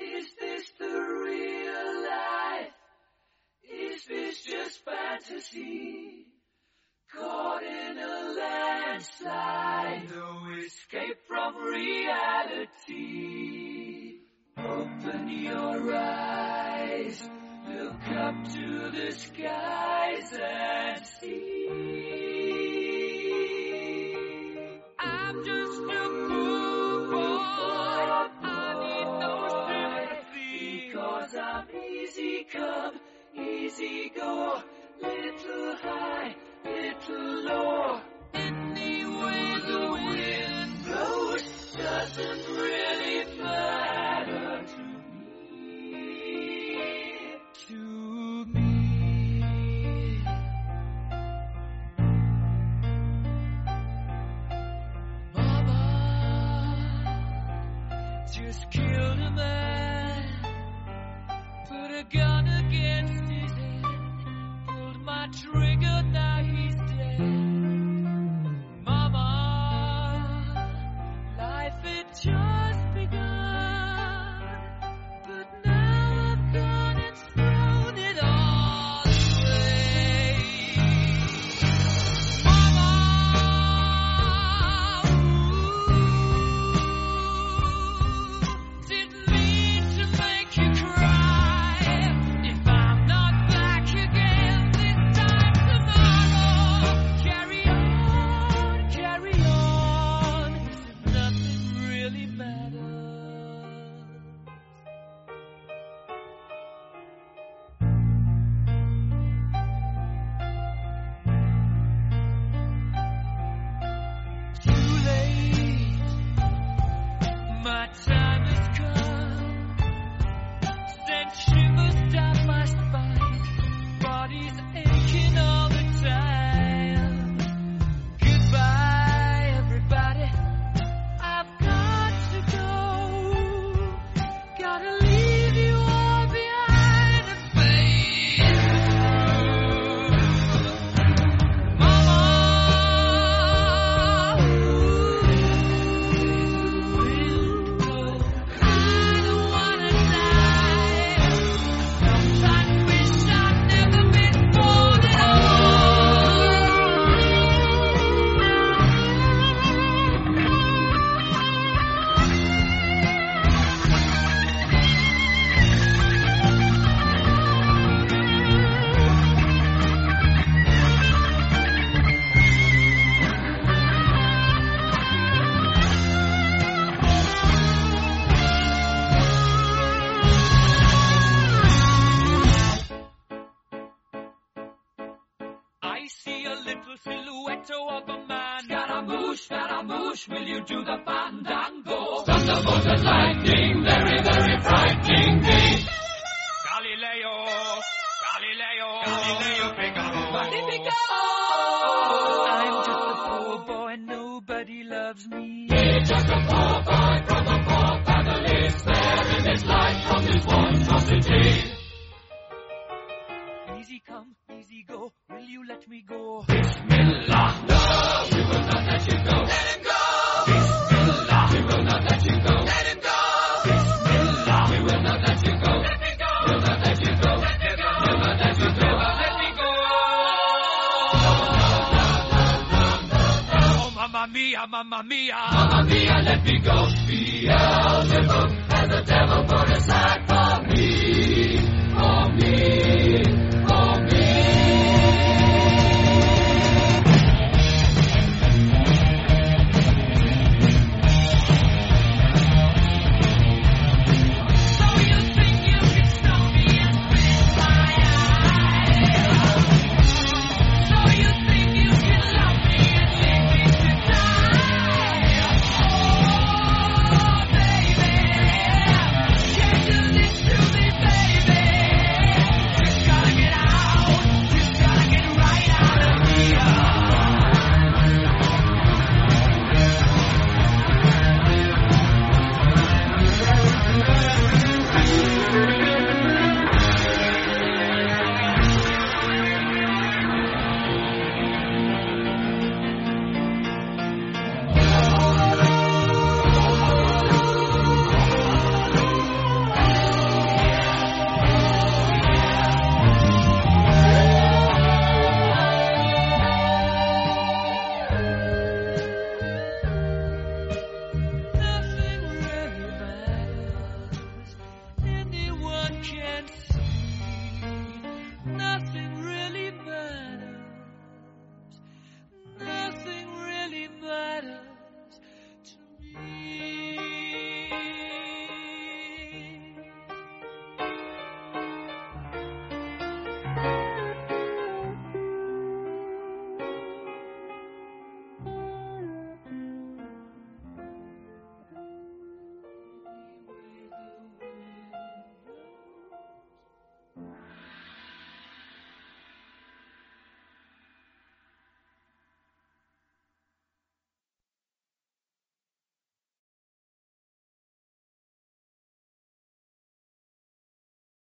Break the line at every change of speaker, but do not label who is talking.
Is this the real life? Is this just fantasy? Caught in a landslide, no escape from reality. Open your eyes, look up to the skies easy go. Little high, little low. Any way the wind blows doesn't really matter to me. To me. Mama just killed a man, Scaramouche, Scaramouche, will you do the fandango? Thunderbolt and lightning, very, very frightening me. Galileo, Galileo, Galileo Figaro. Magnifico! Easy come, easy go. Will you let me go? Bismillah. No, we will not let you go. Let him go. Bismillah. We will not let you go. Let him go. Bismillah. We will not let you go. Let me go. We'll not let you go. Let me go. We'll let you go. Let me go. Oh, mamma mia, mamma mia. Mamma mia, let me go. Beelzebub has the devil put aside for me. For me.